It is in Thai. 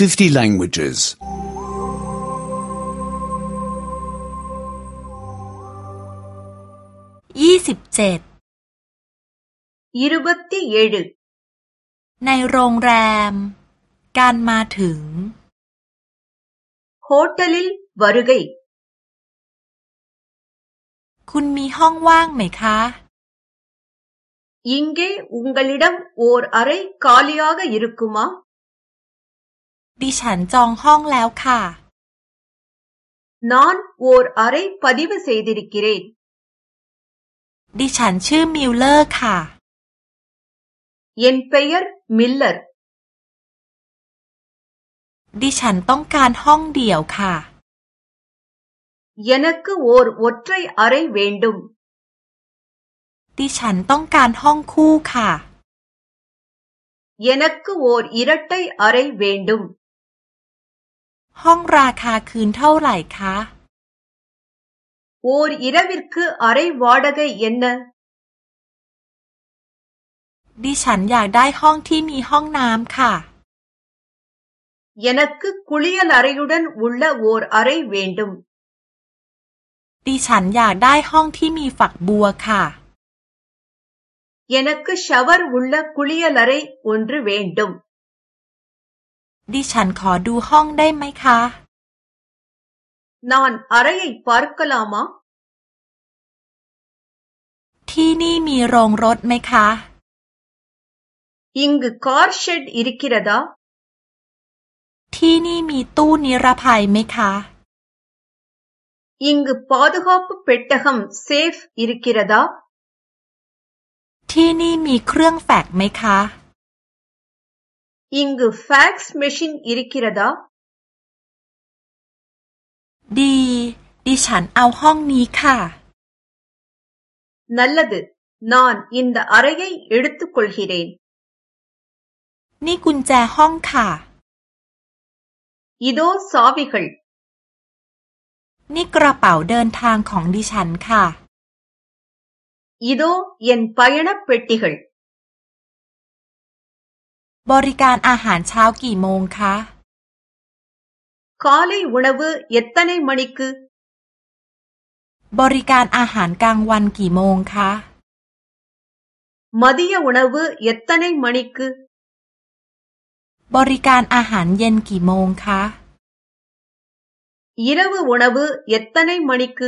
50 languages. 27 27ในโรงแรม การมาถึง ஹோட்டலில் வருகை คุณมีห้องว่างไหมคะ இங்கே உங்களிடம் ஓர் அறை காலியாக இருக்குமா ดิฉันจองห้องแล้วค่ะ นอนวอร์อะไรปฏิบัติเสียดิกิเรนดิฉันชื่อมิลเลอร์ค่ะเยนเปียร์มิลเลอร์ ดิฉันต้องการห้องเดี่ยวค่ะยนักวอร์วัตรไออะไรเวนดุม ดิฉันต้องการห้องคู่ค่ะยนักวอร์อีรัตไออะไรเวนดุมห้องราคาคืนเท่าไหร่คะโอร์อิระวิรคืออะไรวอดะกัยเย็นนะดิฉันอยากได้ห้องที่มีห้องน้ำค่ะยานักคือคุลียลารีรยุดันวุ่นละโอร์อะไรเวนดุมดิฉันอยากได้ห้องที่มีฝักบัวค่ะยานักคือชาวร์วุ่นละคุลียลารีอุนรเวนดุมดิฉันขอดูห้องได้ไหมคะ นอนอะไรยี ப ป ர ร์் க าா ம ที่นี่มีโรงรถไหมคะอิงคอร์เชดอิริกิระดาที่นี่มีตู้นิรภัยไหมคะอิง க ு ப อ த ு க ป ப ்ตு பெட்டகம் ิேิ ப ் இ ர ที่นี่มีเครื่องแฟกไหมคะ இங்கு ஃபேக்ஸ் மெஷின் இருக்கிறதா ดี ดิฉันเอาห้องนี้ค่ะ นั่นละดนอนอินดาอะไรยยิ่งตุกลฮิเรนนี่กุญแจห้องค่ะอีโดซอบิคลนี่กระเป๋าเดินทางของดิฉันค่ะอีโดเย็นไปยนับเปิดติคลบริการอาหารเช้ากี่โมงคะคாลีวันว எ ย் த ன ை ம ண ிบริการอาหารกลางวันกี่โมงคะ ம த ிยว ண வ ว எ ย் த ன ை ம ண ிบริการอาหารเย็นกี่โมงคะยี வ ு உணவு எ த ்ต ன ை ம ண ி க